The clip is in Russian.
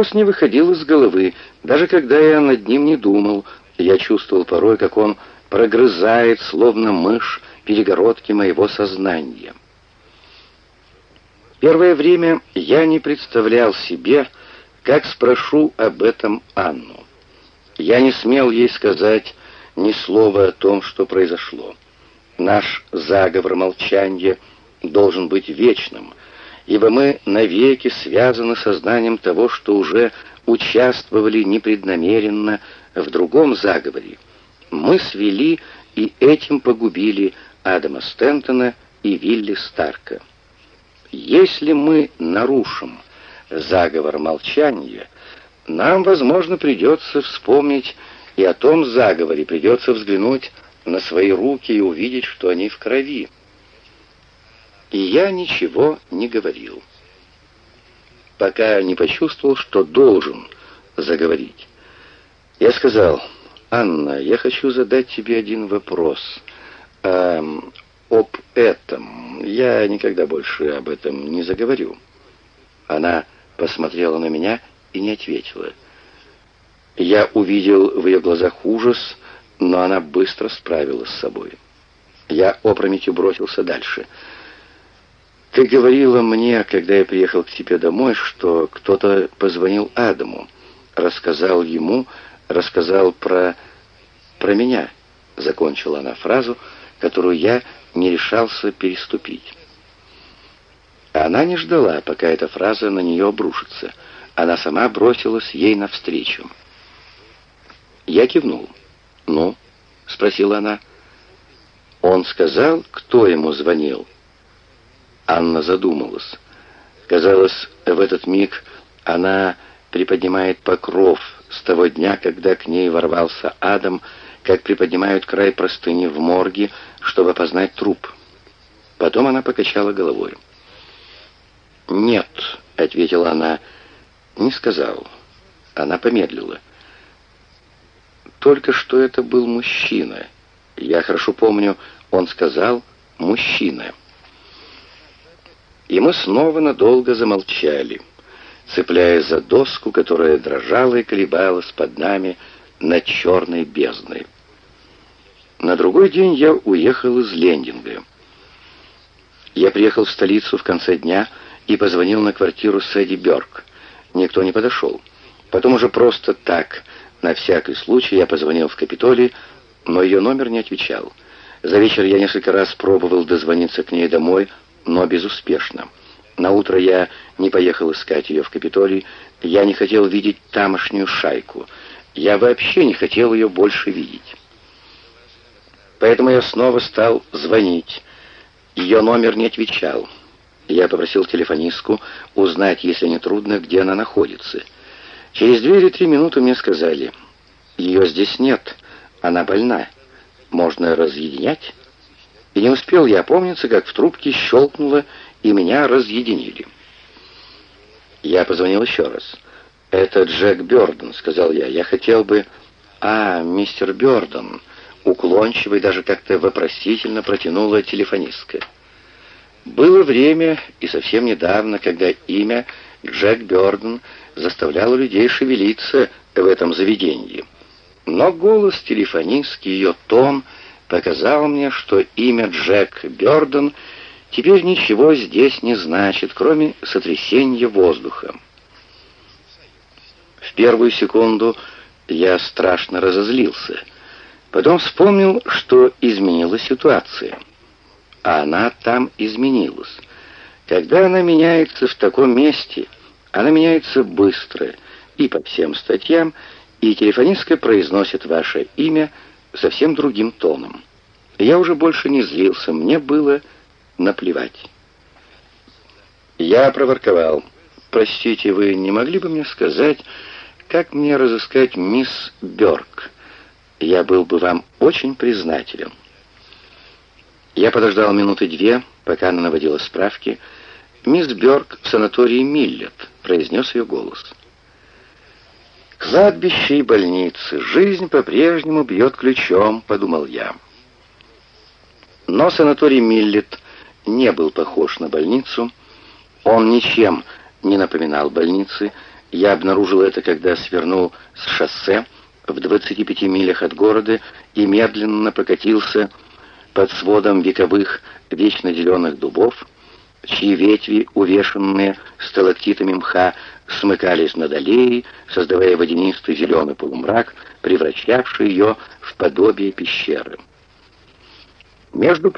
Вопрос не выходил из головы, даже когда я над ним не думал. Я чувствовал порой, как он прогрызает, словно мышь, перегородки моего сознания. Первое время я не представлял себе, как спрошу об этом Анну. Я не смел ей сказать ни слова о том, что произошло. Наш заговор молчания должен быть вечным, ибо мы навеки связаны сознанием того, что уже участвовали непреднамеренно в другом заговоре. Мы свели и этим погубили Адама Стентона и Вилли Старка. Если мы нарушим заговор молчания, нам, возможно, придется вспомнить и о том заговоре, придется взглянуть на свои руки и увидеть, что они в крови. И я ничего не говорил, пока не почувствовал, что должен заговорить. Я сказал, «Анна, я хочу задать тебе один вопрос э, об этом. Я никогда больше об этом не заговорю». Она посмотрела на меня и не ответила. Я увидел в ее глазах ужас, но она быстро справилась с собой. Я опрометью бросился дальше. «Ты говорила мне, когда я приехал к тебе домой, что кто-то позвонил Адаму, рассказал ему, рассказал про... про меня», — закончила она фразу, которую я не решался переступить. Она не ждала, пока эта фраза на нее обрушится. Она сама бросилась ей навстречу. Я кивнул. «Ну?» — спросила она. «Он сказал, кто ему звонил?» Анна задумалась. Казалось, в этот миг она приподнимает покров с того дня, когда к ней ворвался Адам, как приподнимают край простыни в морге, чтобы опознать труп. Потом она покачала головой. «Нет», — ответила она, — «не сказал». Она помедлила. Только что это был мужчина. Я хорошо помню, он сказал «мужчина». И мы снова надолго замолчали, цепляясь за доску, которая дрожала и колебалась под нами над черной бездной. На другой день я уехал из Лендинга. Я приехал в столицу в конце дня и позвонил на квартиру Сэдди Бёрк. Никто не подошел. Потом уже просто так на всякий случай я позвонил в Капитолий, но ее номер не отвечал. За вечер я несколько раз пробовал дозвониться к ней домой, но безуспешно. На утро я не поехал искать ее в Капитолий, я не хотел видеть тамошнюю шайку. Я вообще не хотел ее больше видеть. Поэтому я снова стал звонить. Ее номер не отвечал. Я попросил телефонистку узнать, если не трудно, где она находится. Через две или три минуты мне сказали, ее здесь нет, она больна, можно разъединять. И не успел я опомниться, как в трубке щелкнуло, и меня разъединили. Я позвонил еще раз. «Это Джек Бёрден», — сказал я. «Я хотел бы...» «А, мистер Бёрден», — уклончиво и даже как-то вопросительно протянула телефонистка. Было время, и совсем недавно, когда имя Джек Бёрден заставляло людей шевелиться в этом заведении. Но голос телефонистки, ее тон показал мне, что имя Джек Бёрден теперь ничего здесь не значит, кроме сотрясения воздуха. В первую секунду я страшно разозлился. Потом вспомнил, что изменилась ситуация. А она там изменилась. Когда она меняется в таком месте, она меняется быстро и по всем статьям, и телефонистка произносит ваше имя совсем другим тоном. Я уже больше не злился, мне было наплевать. Я проворковал. «Простите, вы не могли бы мне сказать, как мне разыскать мисс Бёрк? Я был бы вам очень признателен». Я подождал минуты две, пока она наводила справки, — «Мисс Бёрк в санатории Миллет», — произнес ее голос. «Кладбище и больницы. Жизнь по-прежнему бьет ключом», — подумал я. Но санаторий Миллет не был похож на больницу. Он ничем не напоминал больницы, Я обнаружил это, когда свернул с шоссе в 25 милях от города и медленно прокатился под сводом вековых вечно зеленых дубов, чьи ветви, увешанные сталактитами мха, смыкались над аллеей, создавая водянистый зеленый полумрак, превращавший ее в подобие пещеры. Между